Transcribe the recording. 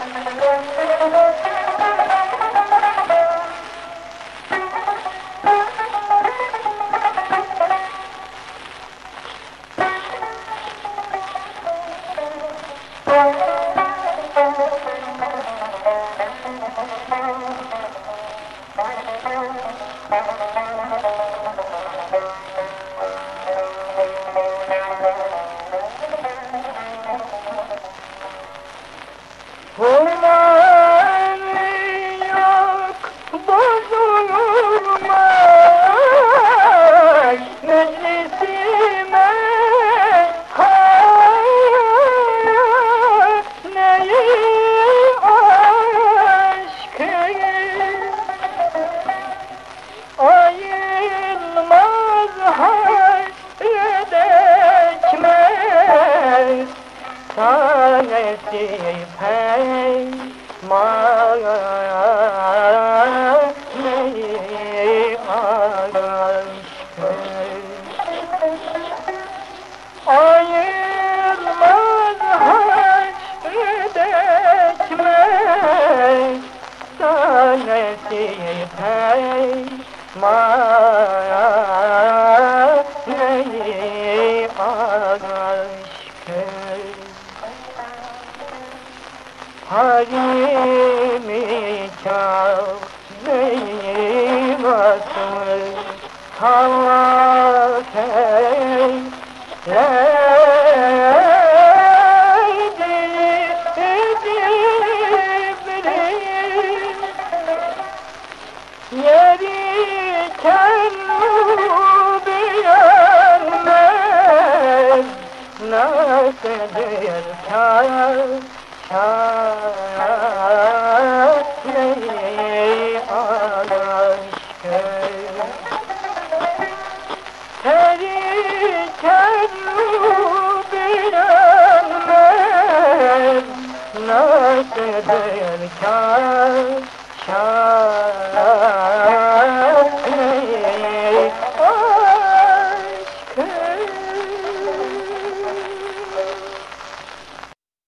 Thank you. सि भाई माल नये माल भई देक्ष्मे pey माया Harimi çok zeymasın Hava Yeri kendi yenmez Nasıldır kâr Şâneyi aşkı Teri